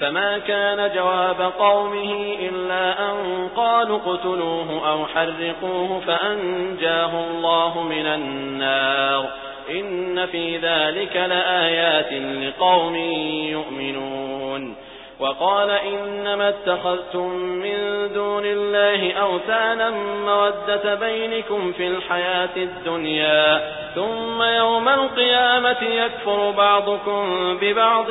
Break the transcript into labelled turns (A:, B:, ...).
A: فما كان جواب قومه إلا أن قالوا اقتلوه أو حرقوه فأنجاه الله من النار إن في ذلك لآيات لقوم يؤمنون وقال إنما اتخذتم من دون الله أوثانا مودة بينكم في الحياة الدنيا ثم يوم القيامة يكفر بعضكم ببعض